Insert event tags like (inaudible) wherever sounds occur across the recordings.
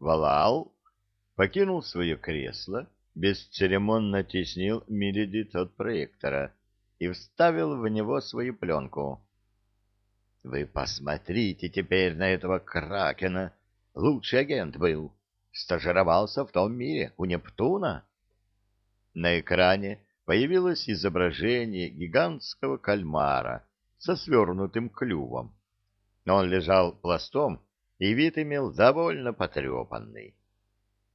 Валал покинул свое кресло, бесцеремонно теснил Миридит от проектора и вставил в него свою пленку. «Вы посмотрите теперь на этого Кракена. Лучший агент был. Стажировался в том мире, у Нептуна». На экране появилось изображение гигантского кальмара со свернутым клювом. Он лежал пластом, и вид имел довольно потрепанный.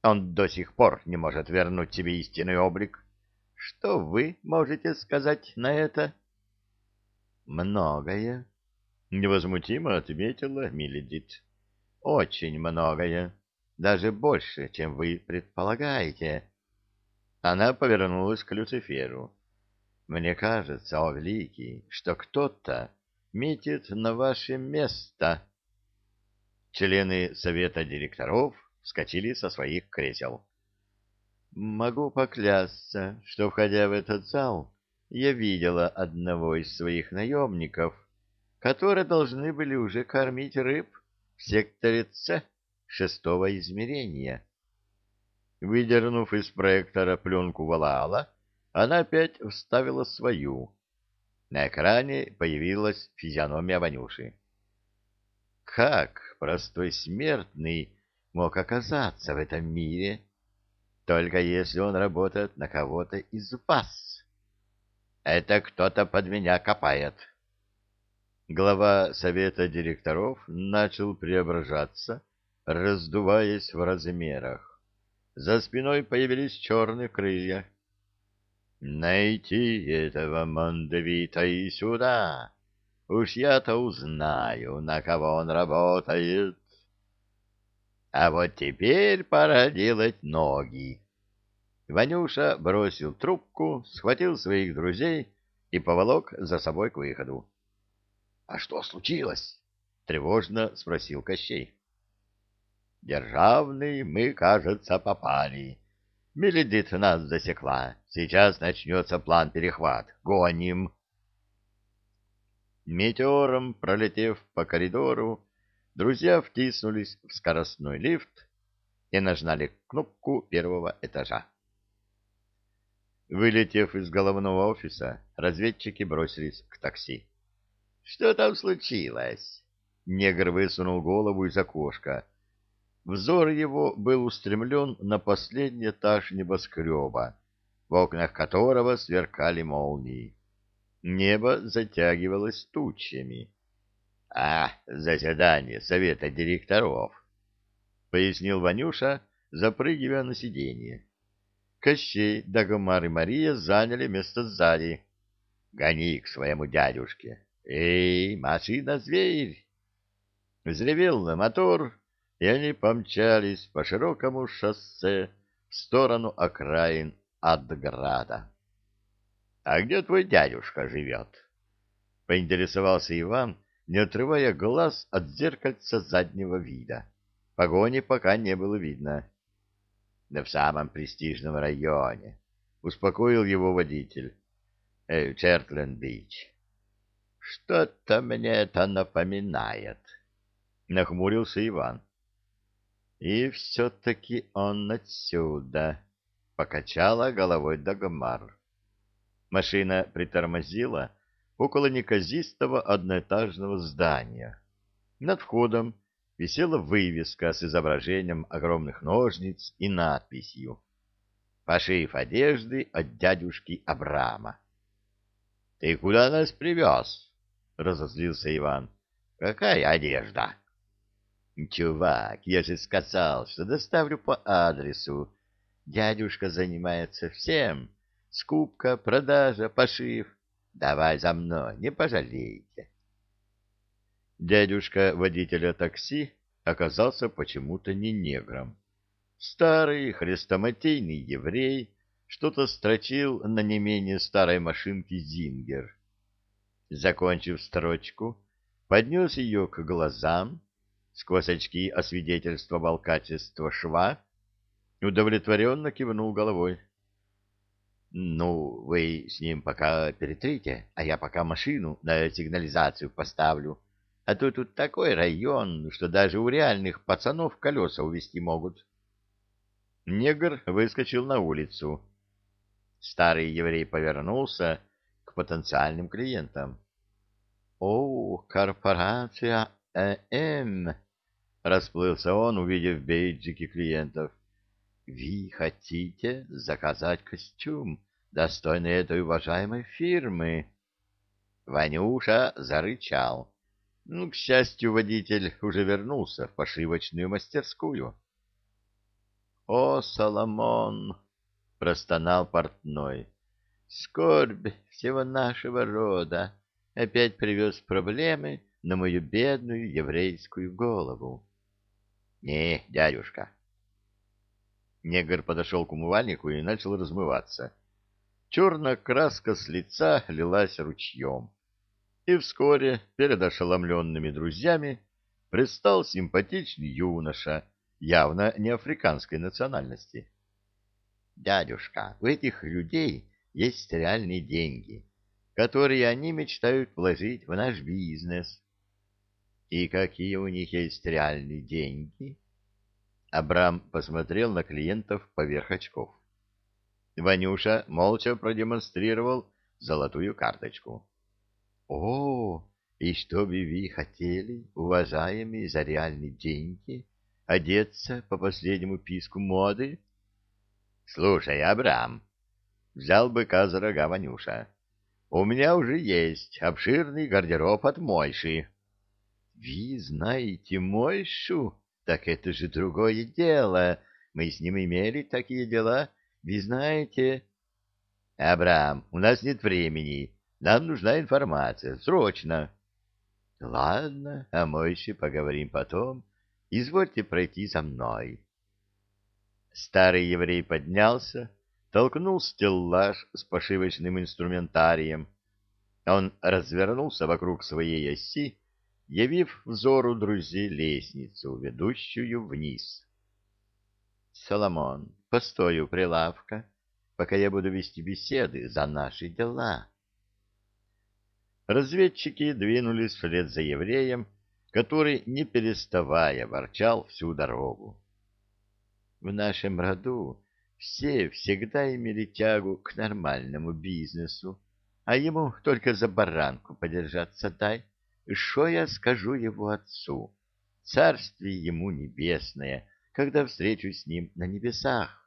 Он до сих пор не может вернуть себе истинный облик. Что вы можете сказать на это? Многое, невозмутимо ответила Миледит. Очень многое, даже больше, чем вы предполагаете. Она повернулась к Люциферу. Мне кажется, о великий, что кто-то метит на ваше место. Члены совета директоров вскочили со своих кресел. Могу поклясться, что, входя в этот зал, я видела одного из своих наемников, которые должны были уже кормить рыб в секторе С шестого измерения. Выдернув из проектора пленку Валаала, она опять вставила свою. На экране появилась физиономия Ванюши. Как простой смертный мог оказаться в этом мире, только если он работает на кого-то из вас? Это кто-то под меня копает. Глава совета директоров начал преображаться, раздуваясь в размерах. За спиной появились черные крылья. «Найти этого Мондевита и сюда! Уж я-то узнаю, на кого он работает!» «А вот теперь пора делать ноги!» Ванюша бросил трубку, схватил своих друзей и поволок за собой к выходу. — А что случилось? — тревожно спросил Кощей. Державный, мы, кажется, попали. Меледит нас засекла. Сейчас начнется план перехват. Гоним. Метеором, пролетев по коридору, друзья втиснулись в скоростной лифт и нажали кнопку первого этажа. Вылетев из головного офиса, разведчики бросились к такси. — Что там случилось? Негр высунул голову из окошка Взор его был устремлен на последний этаж небоскреба, в окнах которого сверкали молнии. Небо затягивалось тучами. — А, заседание совета директоров, — пояснил Ванюша, запрыгивая на сиденье. Кощей, Дагомар и Мария заняли место сзади. — Гони к своему дядюшке. — Эй, машина-зверь! Взревел мотор, и они помчались по широкому шоссе в сторону окраин Адграда. — А где твой дядюшка живет? — поинтересовался Иван, не отрывая глаз от зеркальца заднего вида. Погони пока не было видно. — Да в самом престижном районе, — успокоил его водитель. Э, — Чертленд-Бич. — Что-то мне это напоминает, — нахмурился Иван. И все-таки он отсюда, — покачала головой Дагомар. Машина притормозила около неказистого одноэтажного здания. Над входом висела вывеска с изображением огромных ножниц и надписью «Пошив одежды от дядюшки Абрама». — Ты куда нас привез? — разозлился Иван. — Какая одежда? Чувак, я же сказал, что доставлю по адресу. Дядюшка занимается всем. Скупка, продажа, пошив. Давай за мной, не пожалейте. Дядюшка водителя такси оказался почему-то не негром. Старый хрестоматийный еврей что-то строчил на не менее старой машинке «Зингер». Закончив строчку, поднес ее к глазам, сквозь очки освидетельствовал качество шва, удовлетворенно кивнул головой. — Ну, вы с ним пока перетрите, а я пока машину на сигнализацию поставлю. А то тут такой район, что даже у реальных пацанов колеса увести могут. Негр выскочил на улицу. Старый еврей повернулся к потенциальным клиентам. — О, корпорация ЭМ! — расплылся он, увидев бейджики клиентов. — Вы хотите заказать костюм, достойный этой уважаемой фирмы? Ванюша зарычал. Ну, к счастью, водитель уже вернулся в пошивочную мастерскую. — О, Соломон! — простонал портной. — Скорбь всего нашего рода опять привез проблемы на мою бедную еврейскую голову. — Не, дядюшка. Негр подошел к умывальнику и начал размываться. Черная краска с лица лилась ручьем и вскоре перед ошеломленными друзьями предстал симпатичный юноша, явно не африканской национальности. «Дядюшка, у этих людей есть реальные деньги, которые они мечтают вложить в наш бизнес». «И какие у них есть реальные деньги?» Абрам посмотрел на клиентов поверх очков. Ванюша молча продемонстрировал золотую карточку. — О, и что бы вы хотели, уважаемые, за реальные деньги, одеться по последнему писку моды? — Слушай, Абрам, взял быка за рога Ванюша, у меня уже есть обширный гардероб от Мойши. — Вы знаете Мойшу? Так это же другое дело. Мы с ним имели такие дела. Вы знаете... — Абрам, у нас нет времени. Нам нужна информация. Срочно. — Ладно, о Мойше поговорим потом. Извольте пройти за мной. Старый еврей поднялся, толкнул стеллаж с пошивочным инструментарием. Он развернулся вокруг своей оси, явив взору друзей лестницу, ведущую вниз. — Соломон, постой у прилавка, пока я буду вести беседы за наши дела. Разведчики двинулись вслед за евреем, который, не переставая, ворчал всю дорогу. В нашем роду все всегда имели тягу к нормальному бизнесу, а ему только за баранку подержаться дай. Что я скажу его отцу? Царствие ему небесное, когда встречусь с ним на небесах.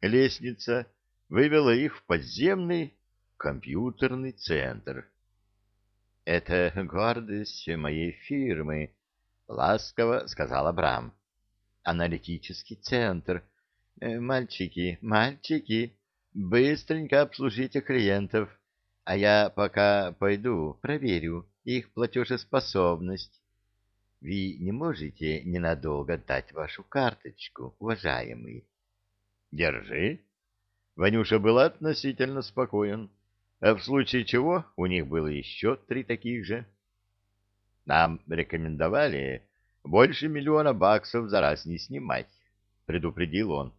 Лестница вывела их в подземный компьютерный центр. — Это гордость моей фирмы, — ласково сказал Абрам. — Аналитический центр. Э, мальчики, мальчики, быстренько обслужите клиентов, а я пока пойду проверю их платежеспособность. Вы не можете ненадолго дать вашу карточку, уважаемый? — Держи. Ванюша был относительно спокоен а в случае чего у них было еще три таких же. Нам рекомендовали больше миллиона баксов за раз не снимать, предупредил он.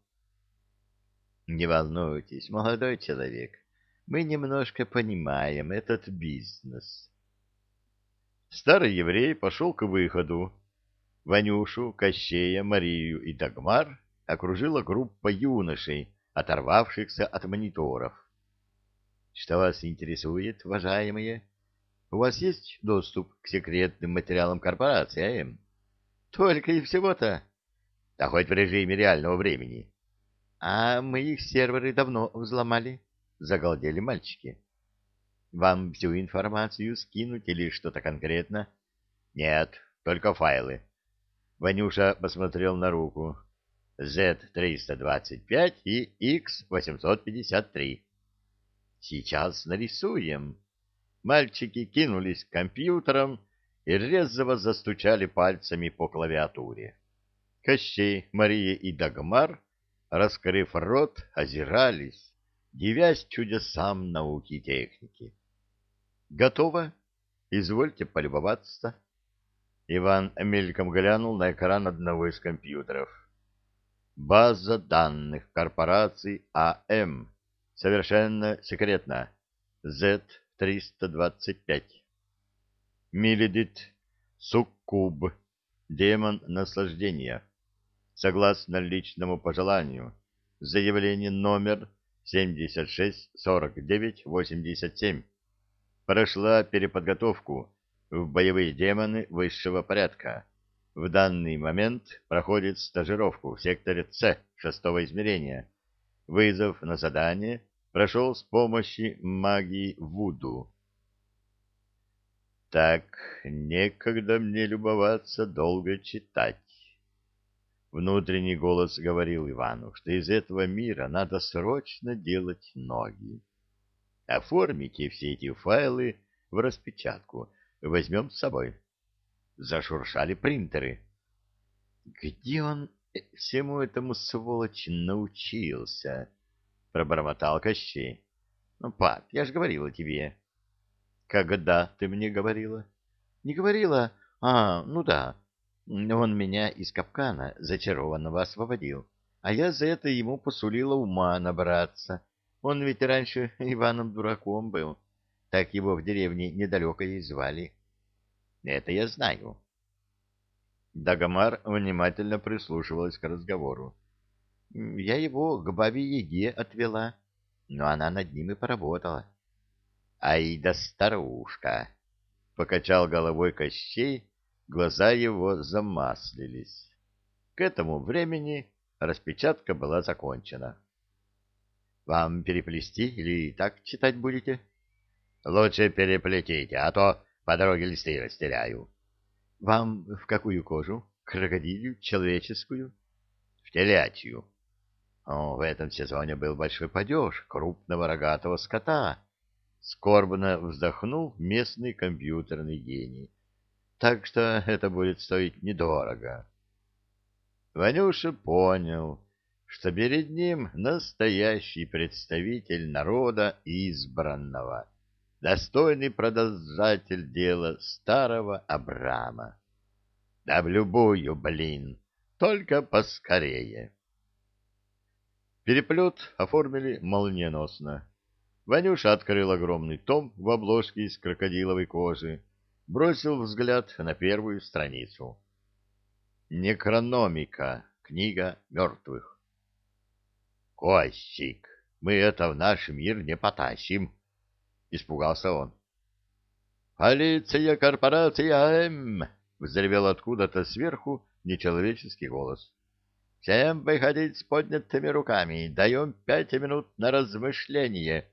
Не волнуйтесь, молодой человек, мы немножко понимаем этот бизнес. Старый еврей пошел к выходу. Ванюшу, Кощея, Марию и Дагмар окружила группа юношей, оторвавшихся от мониторов. Что вас интересует, уважаемые? У вас есть доступ к секретным материалам корпорации АМ? Только и всего-то. Да хоть в режиме реального времени. А мы их серверы давно взломали, загалдели мальчики. Вам всю информацию скинуть или что-то конкретно? Нет, только файлы. Ванюша посмотрел на руку. Z325 и X853. Сейчас нарисуем. Мальчики кинулись к компьютерам и резво застучали пальцами по клавиатуре. Кощей, Мария и Дагмар, раскрыв рот, озирались, дивясь чудесам науки и техники. «Готово? Извольте полюбоваться». Иван мельком глянул на экран одного из компьютеров. «База данных корпораций АМ». Совершенно секретно. Z-325. Миледит Суккуб, демон наслаждения. Согласно личному пожеланию, заявление номер 764987 прошла переподготовку в боевые демоны высшего порядка. В данный момент проходит стажировку в секторе С шестого измерения. Вызов на задание прошел с помощью магии Вуду. Так, некогда мне любоваться долго читать. Внутренний голос говорил Ивану, что из этого мира надо срочно делать ноги. Оформите все эти файлы в распечатку, возьмем с собой. Зашуршали принтеры. Где он всему этому сволочь научился? Пробормотал Кощей. Ну, пап, я же говорила тебе. Когда ты мне говорила? Не говорила? А, ну да. Он меня из капкана зачарованного освободил, а я за это ему посулила ума набраться. Он ведь раньше (laughs) Иваном дураком был. Так его в деревне недалеко и звали. Это я знаю. Дагомар внимательно прислушивалась к разговору. Я его к бабе Еге отвела, но она над ним и поработала. Ай да старушка! Покачал головой Кощей, глаза его замаслились. К этому времени распечатка была закончена. Вам переплести или так читать будете? Лучше переплетите, а то по дороге листы растеряю. Вам в какую кожу? Крокодилью, человеческую? В телячью. О, в этом сезоне был большой падеж крупного рогатого скота. Скорбно вздохнул местный компьютерный гений. Так что это будет стоить недорого. Ванюша понял, что перед ним настоящий представитель народа избранного — достойный продолжатель дела старого Абрама. Да в любую, блин, только поскорее. Переплет оформили молниеносно. Ванюша открыл огромный том в обложке из крокодиловой кожи, бросил взгляд на первую страницу. Некрономика. Книга мертвых. Костик, мы это в наш мир не потащим, — испугался он. «Полиция, корпорация М!» — взревел откуда-то сверху нечеловеческий голос. «Всем выходить с поднятыми руками. Даем пять минут на размышление.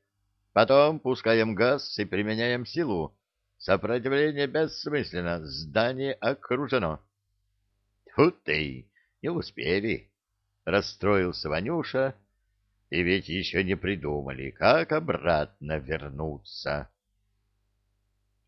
Потом пускаем газ и применяем силу. Сопротивление бессмысленно. Здание окружено». «Тьфу ты! Не успели!» — расстроился Ванюша, — и ведь еще не придумали, как обратно вернуться.